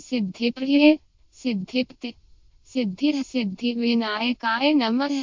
सिद्धिप्रिये सिद्धिप्ति सिद्धि विनायकाय नमः।